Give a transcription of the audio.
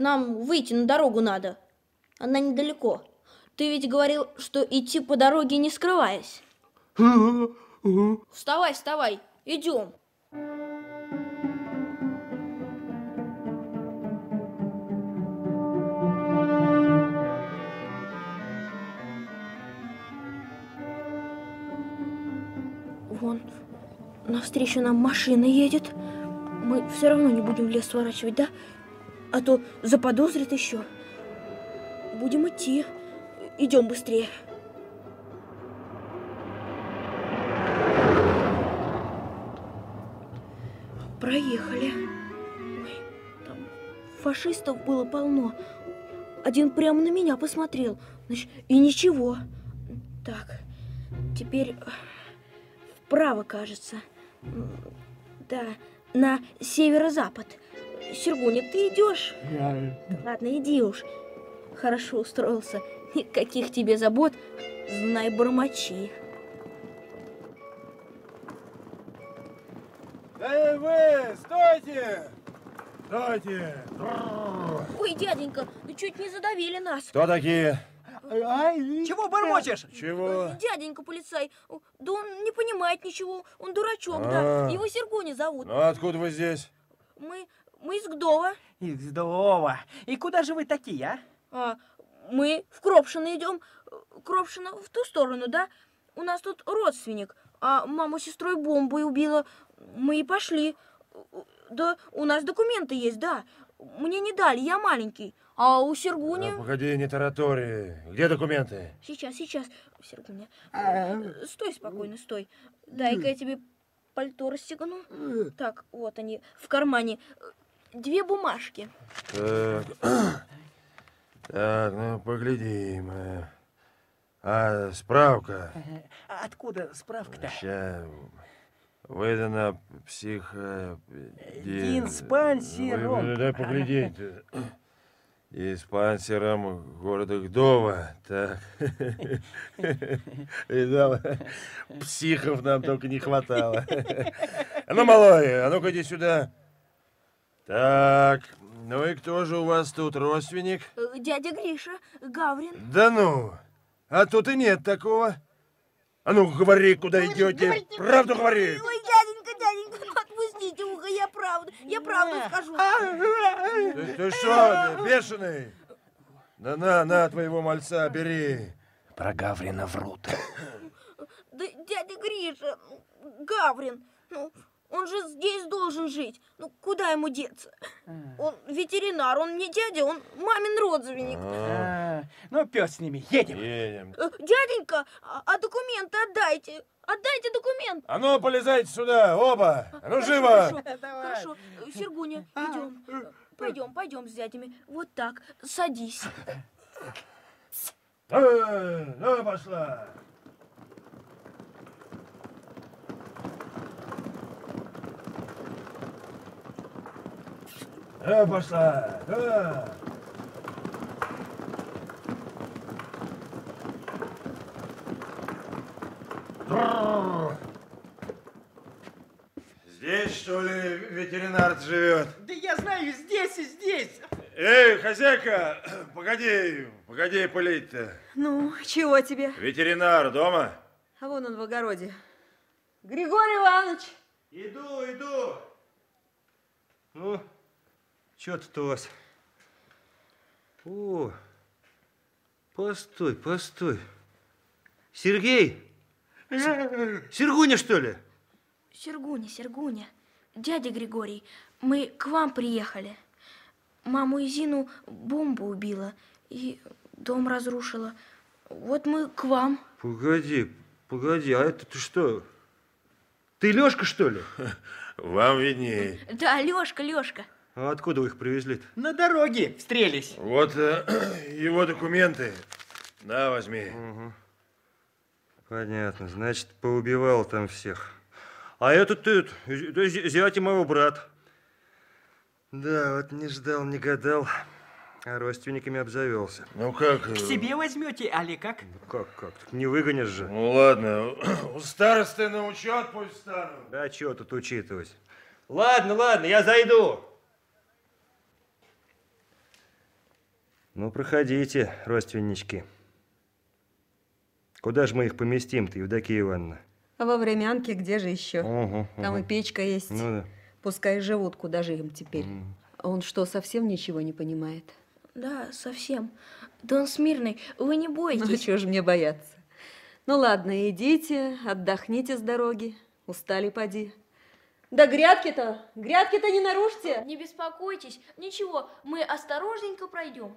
Нам выйти на дорогу надо. Она недалеко. Ты ведь говорил, что идти по дороге не скрываясь. Вставай, вставай, идем. Вон, навстречу нам машина едет. Мы все равно не будем в лес сворачивать, да? А то заподозрит еще. Будем идти. Идем быстрее. Проехали. Ой, там фашистов было полно. Один прямо на меня посмотрел. Значит, и ничего. Так, теперь вправо, кажется. Да, на северо-запад. Сергуня, ты идешь? Я... Ладно, иди уж. Хорошо устроился. Никаких тебе забот. Знай, бормочи. Эй, вы, стойте! Стойте! Ой, дяденька, вы чуть не задавили нас. Кто такие? Ай, Чего бормочешь? Чего? Дяденька полицай, да он не понимает ничего. Он дурачок, А. да. Его Сергуня зовут. Ну, откуда вы здесь? Мы, мы из Гдова. Их здорово. И куда же вы такие, а? А, мы в Кропшино идем. Кропшино в ту сторону, да? У нас тут родственник, а маму с сестрой бомбой убила. Мы и пошли. Да, у нас документы есть, да. Мне не дали, я маленький. А у Сергуни... Да, погоди, не таратори. Где документы? Сейчас, сейчас, Сергуня. а, Стой спокойно, стой. Дай-ка я тебе пальто расстегну. Так, вот они, в кармане. Две бумажки. Так, так ну, поглядим. э. А, справка. А Откуда справка-то? Ща. Выдана псих... э, ди- Диспансером. Дай поглядеть. Диспансером города Гдова. Так. Видал? Психов нам только не хватало. А ну, малой, а ну-ка иди сюда. Так, ну и кто же у вас тут родственник? Э, Дядя Гриша, Гаврин. Да ну, а тут и нет такого. А ну, говори, куда идете. Правду говори. Ой, дяденька, дяденька, ну отпустите ухо, я правду, я правду скажу. Ты, ты что, бешеный? Да на, на твоего мальца, бери. Про Гаврина врут. Да дядя Гриша, Гаврин, ну, он же здесь должен жить. Ну, куда ему деться? Он ветеринар, он не дядя, он мамин родственник. А, Ну, пес с ними, едем. Едем. Э, Дяденька, а, а документы отдайте. Отдайте документы. А ну, полезайте сюда, оба. А ну, живо. Хорошо, хорошо. Сергуня, идем. Э, Пойдем, пойдем с дядями. Вот так, садись. Ну, пошла. Э, пошла. Да. Здесь, что ли, ветеринар живет? Да я знаю, здесь и здесь. Эй, хозяйка, погоди, погоди пылить-то. Ну, чего тебе? Ветеринар дома? А вон он в огороде. Григорий Иванович! Иду, иду. Ну, что тут у вас? О, постой, постой. Сергей? Сергуня, что ли? Сергуня, Сергуня, дядя Григорий, мы к вам приехали. Маму и Зину бомба убила и дом разрушила. Вот мы к вам. Погоди, погоди, а это ты что? Ты Лёшка, что ли? Вам виднее. Да, Лёшка, Лёшка. А откуда вы их привезли-то? На дороге встрелись. Вот э, его документы. На, возьми. Понятно, значит, поубивал там всех. А этот ты, это зи- зять и моего брат. Да, вот не ждал, не гадал, а родственниками обзавелся. Ну как? э, К себе возьмете, али как? Ну как, как, так не выгонишь же. Ну ладно, у старосты на учет пусть станут. Да чего тут учитывать? Ладно, ладно, я зайду. Ну, проходите, родственнички. Куда же мы их поместим-то, Евдокия Ивановна? А во времянке где же еще? Угу, Там и угу. печка есть. Ну да. Пускай живут, куда же им теперь. А он что, совсем ничего не понимает? Да, совсем. Дон Смирный, вы не Ну, бойтесь. чего же мне бояться? Ну ладно, идите, отдохните с дороги. Устали, поди. Да грядки-то, грядки-то не нарушьте. Не беспокойтесь, ничего, мы осторожненько пройдем.